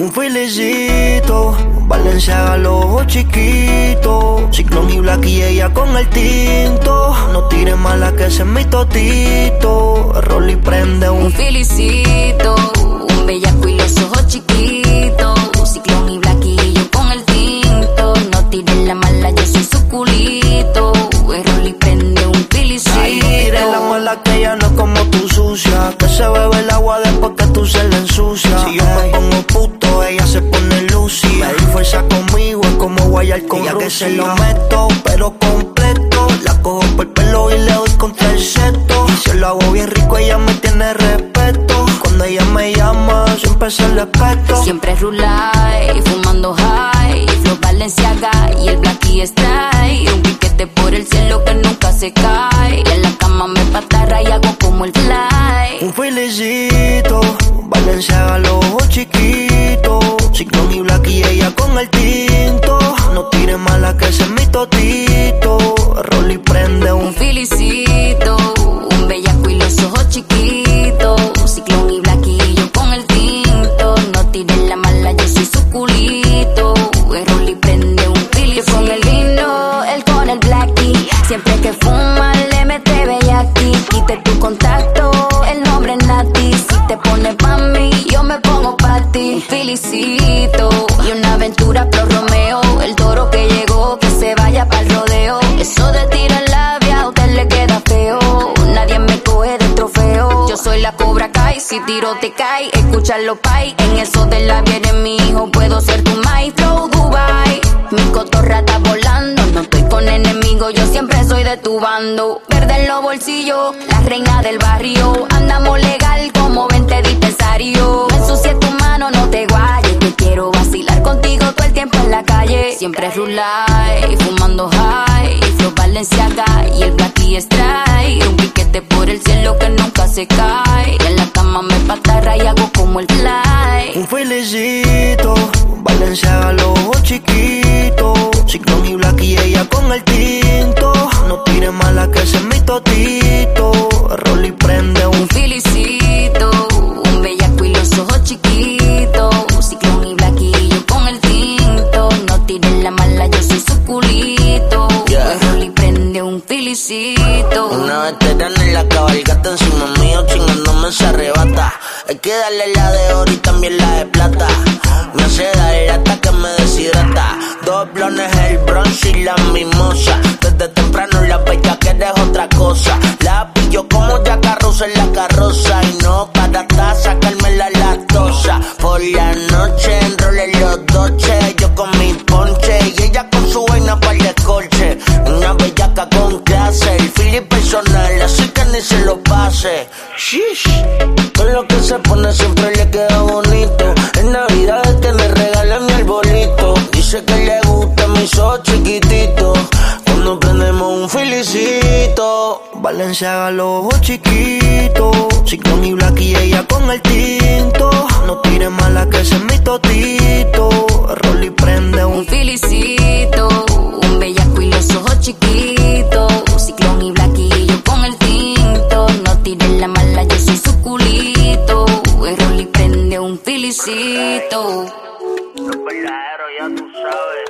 Un felicito, Valencia los ojos chiquitos. Ciclón y Black y ella con el tinto. No tire mala que se mi totito. Rolly prende un, un felicito. Un bellaco y los ojos chiquitos. Con ella que se lo meto, pero completo. La cojo por el pelo y le doy contra el seto. Y si lo hago bien rico, ella me tiene respeto. Cuando ella me llama, siempre se le respeto. Siempre rulay, fumando high, flow Balenciaga y el black y strike. Un piquete por el cielo que nunca se cae. Y en la cama me patarra y hago como el fly. Un felicito, Valenciaga los ojos chiquitos. Soy su culito. El Rolly prende un felicito. Yo con el vino, él con el blackie. Siempre que fuma, le mete bellaki. Quite tu contacto, el nombre es Nati. Si te pone pa' mí, yo me pongo pa' ti. Felicito y una aventura pro Romeo. El toro que llegó, que se vaya pa'l rodeo. Eso de tiro en labia, a usted le queda feo. Nadie me coge de trofeo. Yo soy la cobra si tiro te cae. Escúchalo, pay. En eso de labia eres mi hijo, puedo ser tu my Dubai. Mi cotorra está volando, no estoy con enemigos, yo siempre soy de tu bando. Verde en los bolsillos, la reina del barrio. Andamos legal como 20 dispensarios. No ensucies tu mano, no te guayes. Que quiero vacilar contigo todo el tiempo en la calle. Siempre rulay, fumando high. Flow Balenciaga y el black y strike. Un piquete por el cielo que nunca se cae. Y en la cama me patarra y hago como el fly. un felicito, Valenciaga los ojos chiquitos. Ciclón y Black y ella con el tinto. No tire mala que ese es mi totito. Rolly prende un, Un felicito, un bellaco y los ojos chiquitos. Ciclón y Black y yo con el tinto. No tiren la mala, yo soy su culito. Yeah. Rolly prende un felicito. Una veterana en la cabalgata encima mío chingándome se arrebata. Hay que darle la de oro y también la de plata. Me hace dar que me deshidrata. Dos blones, el bronce y la mimosa. Desde temprano la bella que eres otra cosa. La Yo con mi ponche y ella con su vaina para el descolche. Una bellaca con clase, el feeling personal, así que ni se lo pase. Shish. Con lo que se pone siempre le queda bonito. En Navidad es que me regala mi arbolito. Dice que le gusta mis ojos chiquititos. Cuando prendemos un felicito. Valenciaga los ojos chiquitos. Ciclón y Black y ella con el tinto. Tire mala que ese es mi totito. Rolly prende Un un, felicito, un bellaco y los ojos chiquitos. Ciclón y yo con el tinto. No tiren la mala, yo soy su culito. El Rolly prende un felicito. Los verdaderos ya tú sabes.